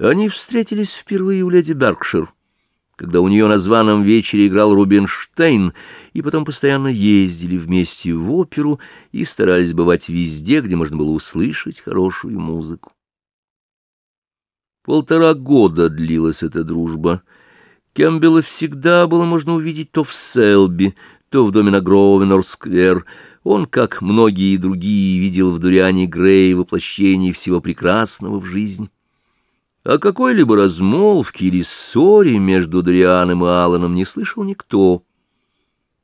Они встретились впервые у леди Беркшир, когда у нее на званом вечере играл Рубинштейн, и потом постоянно ездили вместе в оперу и старались бывать везде, где можно было услышать хорошую музыку. Полтора года длилась эта дружба. Кэмпбелла всегда было можно увидеть то в Селби, то в доме на Гровенор-сквер. Он, как многие другие, видел в Дуриане Грей воплощение всего прекрасного в жизни. О какой-либо размолвке или ссоре между Дорианом и Алланом не слышал никто.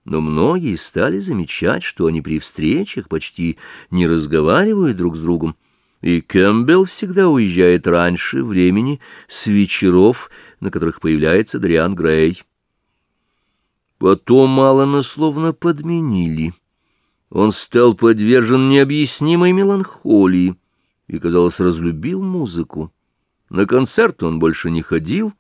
Но многие стали замечать, что они при встречах почти не разговаривают друг с другом, и Кэмпбелл всегда уезжает раньше времени с вечеров, на которых появляется Дориан Грей. Потом Аллана словно подменили. Он стал подвержен необъяснимой меланхолии и, казалось, разлюбил музыку. На концерт он больше не ходил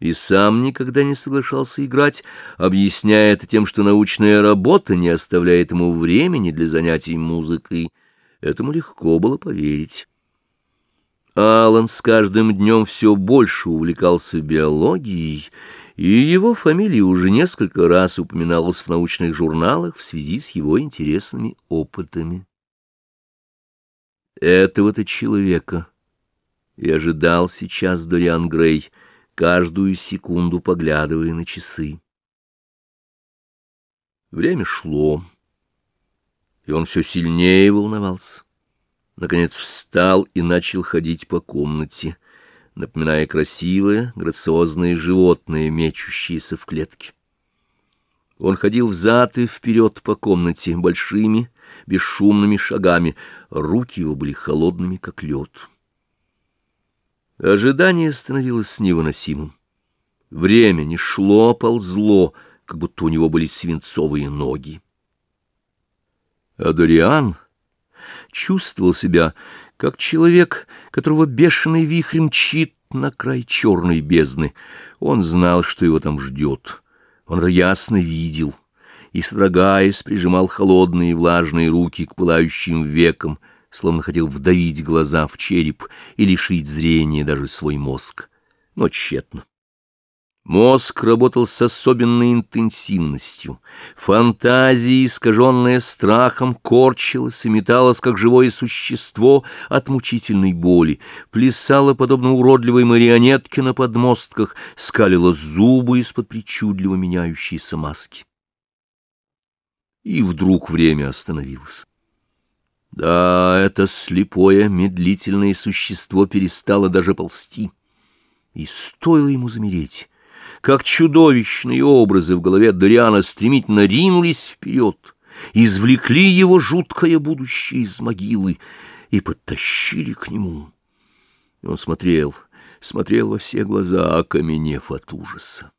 и сам никогда не соглашался играть, объясняя это тем, что научная работа не оставляет ему времени для занятий музыкой. Этому легко было поверить. Алан с каждым днем все больше увлекался биологией, и его фамилия уже несколько раз упоминалась в научных журналах в связи с его интересными опытами. Этого-то человека и ожидал сейчас Дориан Грей, каждую секунду поглядывая на часы. Время шло, и он все сильнее волновался. Наконец встал и начал ходить по комнате, напоминая красивое, грациозное животное, мечущееся в клетке. Он ходил взад и вперед по комнате большими, бесшумными шагами, руки его были холодными, как лед. Ожидание становилось невыносимым. Время не шло, ползло, как будто у него были свинцовые ноги. А Дориан чувствовал себя, как человек, которого бешеный вихрь мчит на край черной бездны. Он знал, что его там ждет. Он это ясно видел и, содрогаясь, прижимал холодные влажные руки к пылающим векам — словно хотел вдавить глаза в череп и лишить зрения даже свой мозг. Но тщетно. Мозг работал с особенной интенсивностью. Фантазия, искаженная страхом, корчилась и металась, как живое существо от мучительной боли, плясала, подобно уродливой марионетке на подмостках, скалила зубы из-под причудливо меняющейся маски. И вдруг время остановилось. Да, это слепое, медлительное существо перестало даже ползти. И стоило ему замереть, как чудовищные образы в голове Дориана стремительно ринулись вперед, извлекли его жуткое будущее из могилы и подтащили к нему. Он смотрел, смотрел во все глаза, окаменев от ужаса.